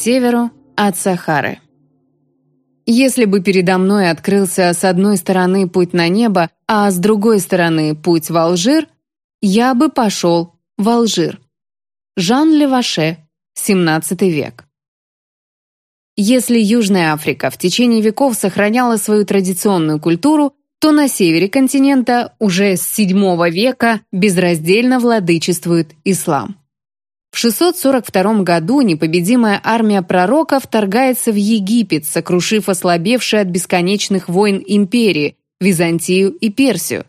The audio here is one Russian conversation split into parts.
северу от Сахары. Если бы передо мной открылся с одной стороны путь на небо, а с другой стороны путь в Алжир, я бы пошел в Алжир. Жан Леваше, 17 век. Если Южная Африка в течение веков сохраняла свою традиционную культуру, то на севере континента уже с VII века безраздельно владычествует ислам. В 642 году непобедимая армия пророка вторгается в Египет, сокрушив ослабевшие от бесконечных войн империи – Византию и Персию.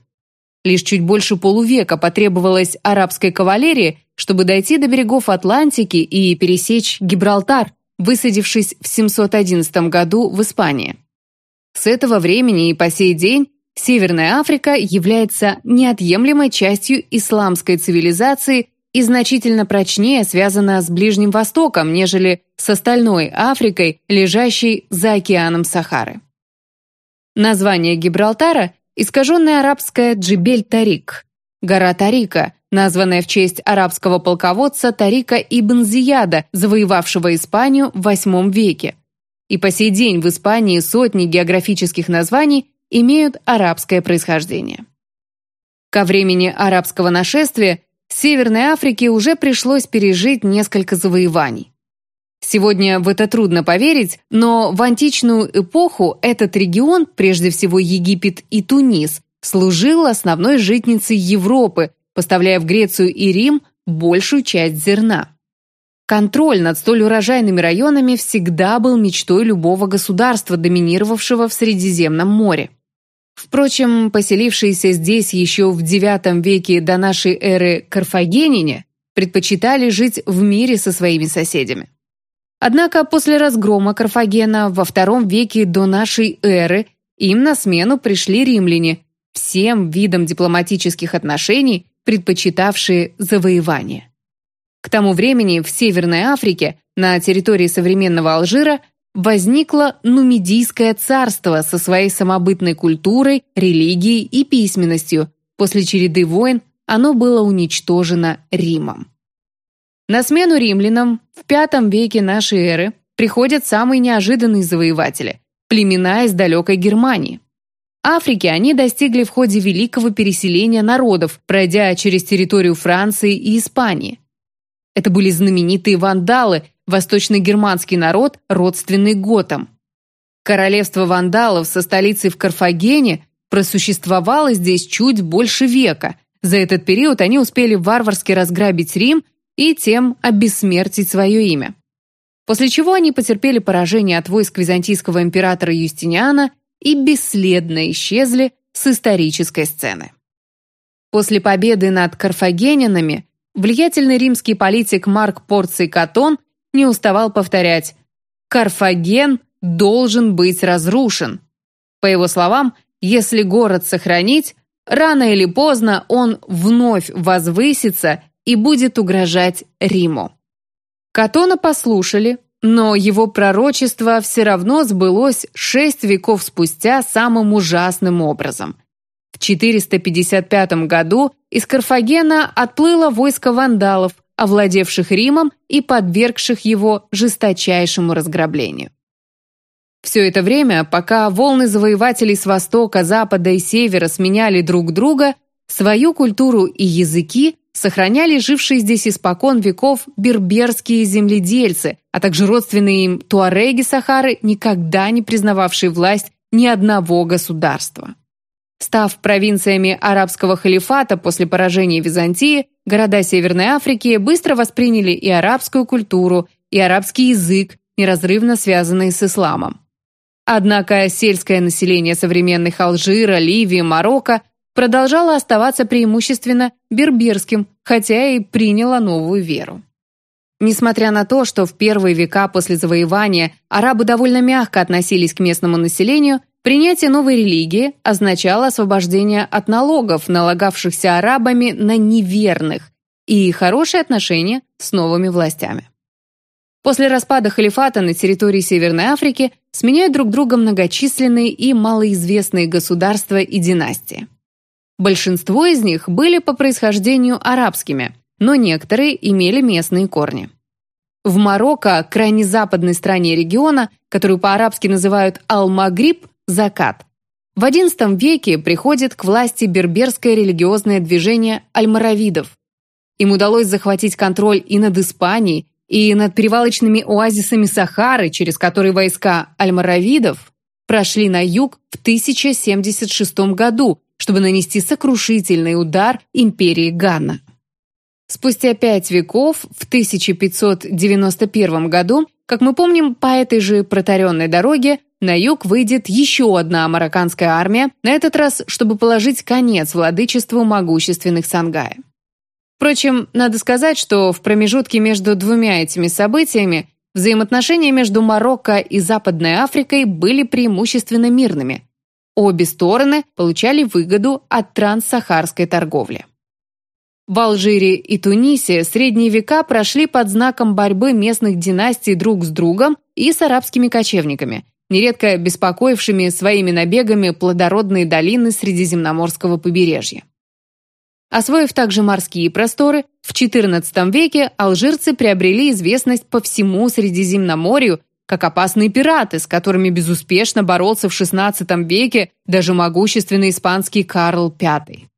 Лишь чуть больше полувека потребовалось арабской кавалерии, чтобы дойти до берегов Атлантики и пересечь Гибралтар, высадившись в 711 году в Испании. С этого времени и по сей день Северная Африка является неотъемлемой частью исламской цивилизации и значительно прочнее связана с Ближним Востоком, нежели с остальной Африкой, лежащей за океаном Сахары. Название Гибралтара – искаженное арабское Джибель-Тарик, гора Тарика, названная в честь арабского полководца Тарика ибн Зияда, завоевавшего Испанию в VIII веке. И по сей день в Испании сотни географических названий имеют арабское происхождение. Ко времени арабского нашествия Северной Африке уже пришлось пережить несколько завоеваний. Сегодня в это трудно поверить, но в античную эпоху этот регион, прежде всего Египет и Тунис, служил основной житницей Европы, поставляя в Грецию и Рим большую часть зерна. Контроль над столь урожайными районами всегда был мечтой любого государства, доминировавшего в Средиземном море. Впрочем, поселившиеся здесь еще в IX веке до нашей эры карфагенине предпочитали жить в мире со своими соседями. Однако после разгрома Карфагена во II веке до нашей эры им на смену пришли римляне, всем видам дипломатических отношений, предпочитавшие завоевание. К тому времени в Северной Африке, на территории современного Алжира, возникло Нумидийское царство со своей самобытной культурой, религией и письменностью. После череды войн оно было уничтожено Римом. На смену римлянам в V веке нашей эры приходят самые неожиданные завоеватели – племена из далекой Германии. Африки они достигли в ходе великого переселения народов, пройдя через территорию Франции и Испании. Это были знаменитые вандалы, восточно-германский народ, родственный готам. Королевство вандалов со столицей в Карфагене просуществовало здесь чуть больше века. За этот период они успели варварски разграбить Рим и тем обессмертить свое имя. После чего они потерпели поражение от войск византийского императора Юстиниана и бесследно исчезли с исторической сцены. После победы над карфагенинами влиятельный римский политик Марк Порций Катон не уставал повторять «Карфаген должен быть разрушен». По его словам, если город сохранить, рано или поздно он вновь возвысится и будет угрожать Риму. Катона послушали, но его пророчество все равно сбылось шесть веков спустя самым ужасным образом. В 455 году из Карфагена отплыло войско вандалов, овладевших Римом и подвергших его жесточайшему разграблению. Все это время, пока волны завоевателей с востока, запада и севера сменяли друг друга, свою культуру и языки сохраняли жившие здесь испокон веков берберские земледельцы, а также родственные им туареги Сахары, никогда не признававшие власть ни одного государства. Став провинциями арабского халифата после поражения Византии, города Северной Африки быстро восприняли и арабскую культуру, и арабский язык, неразрывно связанные с исламом. Однако сельское население современных Алжира, Ливии, Марокко продолжало оставаться преимущественно берберским, хотя и приняло новую веру. Несмотря на то, что в первые века после завоевания арабы довольно мягко относились к местному населению, Принятие новой религии означало освобождение от налогов, налагавшихся арабами на неверных, и хорошие отношения с новыми властями. После распада халифата на территории Северной Африки сменяют друг друга многочисленные и малоизвестные государства и династии. Большинство из них были по происхождению арабскими, но некоторые имели местные корни. В Марокко, крайне западной стране региона, которую по-арабски называют Ал-Магриб, закат. В XI веке приходит к власти берберское религиозное движение альмаравидов. Им удалось захватить контроль и над Испанией, и над перевалочными оазисами Сахары, через которые войска альмаравидов прошли на юг в 1076 году, чтобы нанести сокрушительный удар империи Ганна. Спустя пять веков, в 1591 году, как мы помним, по этой же протаренной дороге на юг выйдет еще одна марокканская армия, на этот раз, чтобы положить конец владычеству могущественных Сангая. Впрочем, надо сказать, что в промежутке между двумя этими событиями взаимоотношения между Марокко и Западной Африкой были преимущественно мирными. Обе стороны получали выгоду от транссахарской торговли. В Алжире и Тунисе средние века прошли под знаком борьбы местных династий друг с другом и с арабскими кочевниками, нередко беспокоившими своими набегами плодородные долины Средиземноморского побережья. Освоив также морские просторы, в XIV веке алжирцы приобрели известность по всему Средиземноморью как опасные пираты, с которыми безуспешно боролся в XVI веке даже могущественный испанский Карл V.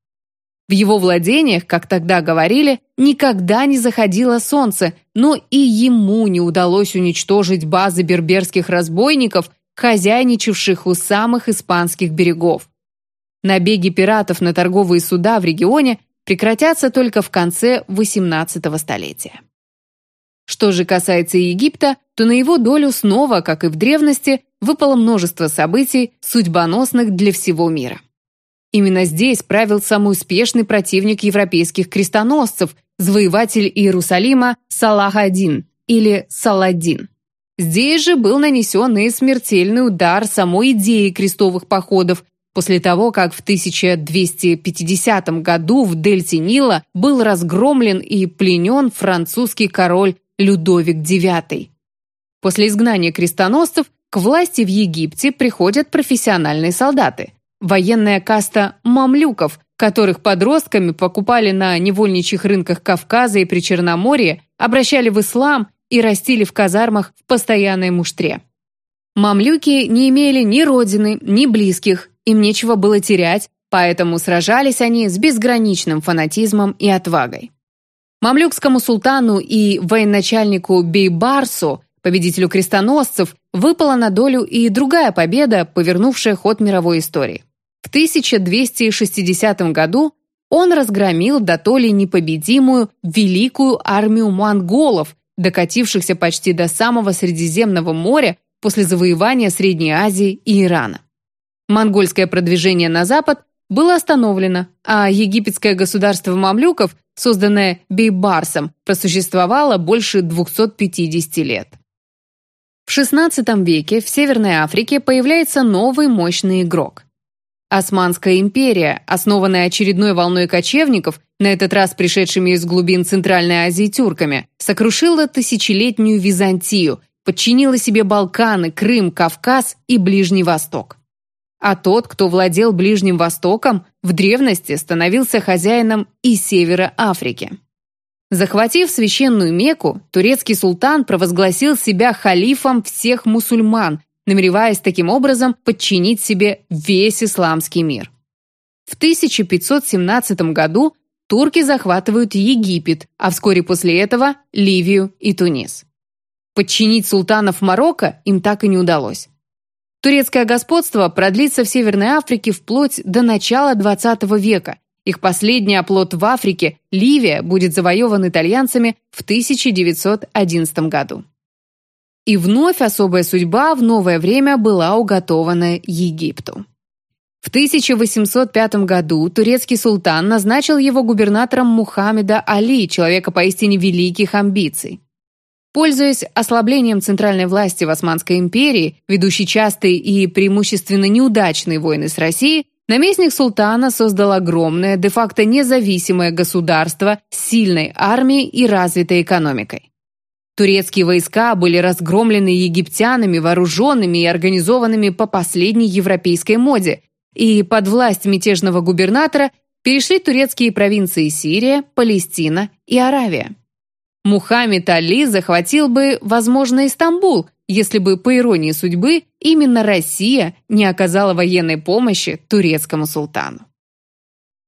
В его владениях, как тогда говорили, никогда не заходило солнце, но и ему не удалось уничтожить базы берберских разбойников, хозяйничавших у самых испанских берегов. Набеги пиратов на торговые суда в регионе прекратятся только в конце XVIII столетия. Что же касается Египта, то на его долю снова, как и в древности, выпало множество событий, судьбоносных для всего мира. Именно здесь правил самый успешный противник европейских крестоносцев, завоеватель Иерусалима Салах-один или Саладин. Здесь же был нанесен и смертельный удар самой идеи крестовых походов, после того, как в 1250 году в дельте Нила был разгромлен и пленен французский король Людовик IX. После изгнания крестоносцев к власти в Египте приходят профессиональные солдаты, военная каста мамлюков, которых подростками покупали на невольничьих рынках Кавказа и Причерноморья, обращали в ислам и растили в казармах в постоянной муштре. Мамлюки не имели ни родины, ни близких, им нечего было терять, поэтому сражались они с безграничным фанатизмом и отвагой. Мамлюкскому султану и военачальнику Бейбарсу, победителю крестоносцев, выпала на долю и другая победа, повернувшая ход мировой истории. В 1260 году он разгромил до то ли непобедимую великую армию монголов, докатившихся почти до самого Средиземного моря после завоевания Средней Азии и Ирана. Монгольское продвижение на запад было остановлено, а египетское государство мамлюков, созданное Бейбарсом, просуществовало больше 250 лет. В XVI веке в Северной Африке появляется новый мощный игрок. Османская империя, основанная очередной волной кочевников, на этот раз пришедшими из глубин Центральной Азии тюрками, сокрушила тысячелетнюю Византию, подчинила себе Балканы, Крым, Кавказ и Ближний Восток а тот, кто владел Ближним Востоком, в древности становился хозяином и Севера Африки. Захватив священную Мекку, турецкий султан провозгласил себя халифом всех мусульман, намереваясь таким образом подчинить себе весь исламский мир. В 1517 году турки захватывают Египет, а вскоре после этого Ливию и Тунис. Подчинить султанов Марокко им так и не удалось. Турецкое господство продлится в Северной Африке вплоть до начала XX века. Их последний оплот в Африке, Ливия, будет завоеван итальянцами в 1911 году. И вновь особая судьба в новое время была уготована Египту. В 1805 году турецкий султан назначил его губернатором Мухаммеда Али, человека поистине великих амбиций. Пользуясь ослаблением центральной власти в Османской империи, ведущей частые и преимущественно неудачные войны с Россией, наместник султана создал огромное, де-факто независимое государство с сильной армией и развитой экономикой. Турецкие войска были разгромлены египтянами, вооруженными и организованными по последней европейской моде, и под власть мятежного губернатора перешли турецкие провинции Сирия, Палестина и Аравия. Мухаммед Али захватил бы, возможно, Истамбул, если бы, по иронии судьбы, именно Россия не оказала военной помощи турецкому султану.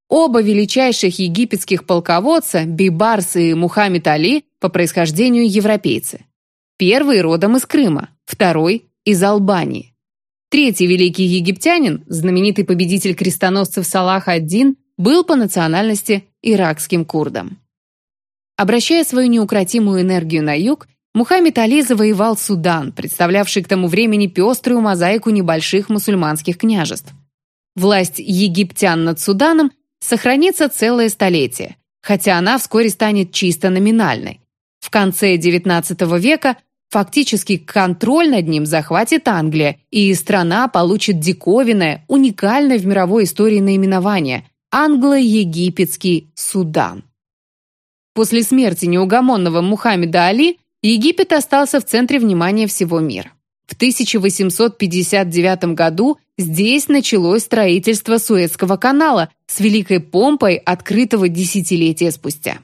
Оба величайших египетских полководца, Бибарс и Мухаммед Али, по происхождению европейцы. Первый родом из Крыма, второй – из Албании. Третий великий египтянин, знаменитый победитель крестоносцев Салах ад-Дин, был по национальности иракским курдом. Обращая свою неукротимую энергию на юг, Мухаммед Али завоевал Судан, представлявший к тому времени пеструю мозаику небольших мусульманских княжеств. Власть египтян над Суданом сохранится целое столетие, хотя она вскоре станет чисто номинальной. В конце XIX века фактически контроль над ним захватит Англия, и страна получит диковинное, уникальное в мировой истории наименование – Англо-Египетский Судан. После смерти неугомонного Мухаммеда Али Египет остался в центре внимания всего мира. В 1859 году здесь началось строительство Суэцкого канала с великой помпой, открытого десятилетия спустя.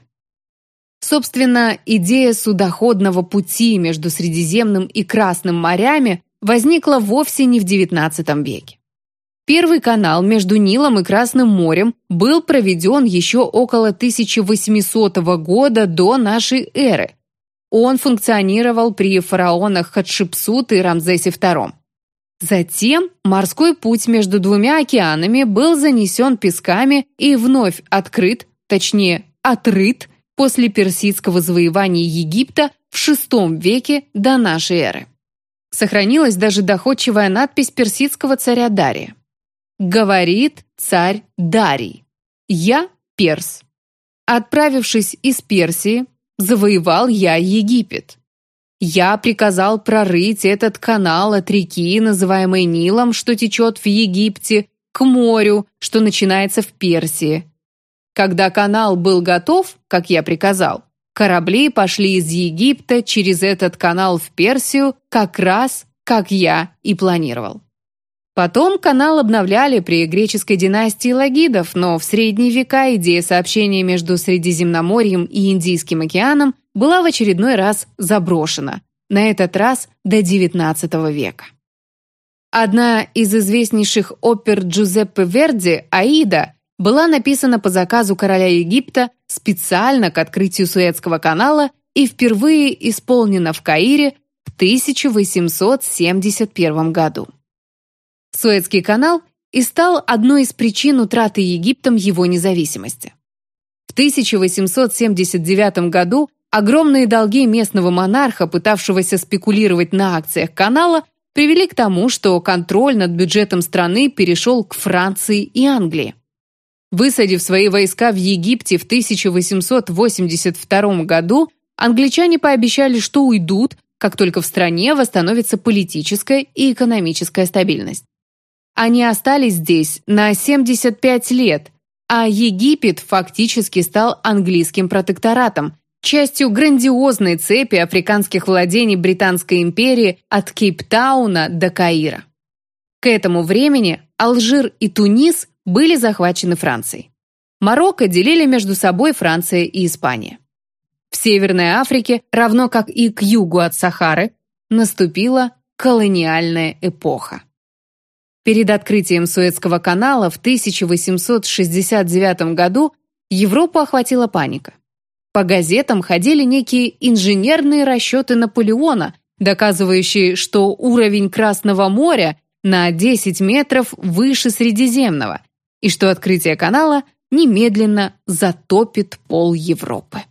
Собственно, идея судоходного пути между Средиземным и Красным морями возникла вовсе не в XIX веке. Первый канал между Нилом и Красным морем был проведен еще около 1800 года до нашей эры. Он функционировал при фараонах Хатшепсут и Рамзесе II. Затем морской путь между двумя океанами был занесен песками и вновь открыт, точнее, отрыт, после персидского завоевания Египта в VI веке до нашей эры. Сохранилась даже доходчивая надпись персидского царя Дария. Говорит царь Дарий. Я перс. Отправившись из Персии, завоевал я Египет. Я приказал прорыть этот канал от реки, называемой Нилом, что течет в Египте, к морю, что начинается в Персии. Когда канал был готов, как я приказал, корабли пошли из Египта через этот канал в Персию как раз, как я и планировал. Потом канал обновляли при греческой династии Лагидов, но в средние века идея сообщения между Средиземноморьем и Индийским океаном была в очередной раз заброшена, на этот раз до XIX века. Одна из известнейших опер Джузеппе Верди «Аида» была написана по заказу короля Египта специально к открытию Суэцкого канала и впервые исполнена в Каире в 1871 году. Суэцкий канал и стал одной из причин утраты Египтом его независимости. В 1879 году огромные долги местного монарха, пытавшегося спекулировать на акциях канала, привели к тому, что контроль над бюджетом страны перешел к Франции и Англии. Высадив свои войска в Египте в 1882 году, англичане пообещали, что уйдут, как только в стране восстановится политическая и экономическая стабильность. Они остались здесь на 75 лет, а Египет фактически стал английским протекторатом, частью грандиозной цепи африканских владений Британской империи от Кейптауна до Каира. К этому времени Алжир и Тунис были захвачены Францией. Марокко делили между собой Франция и Испания. В Северной Африке, равно как и к югу от Сахары, наступила колониальная эпоха. Перед открытием Суэцкого канала в 1869 году Европу охватила паника. По газетам ходили некие инженерные расчеты Наполеона, доказывающие, что уровень Красного моря на 10 метров выше Средиземного, и что открытие канала немедленно затопит пол Европы.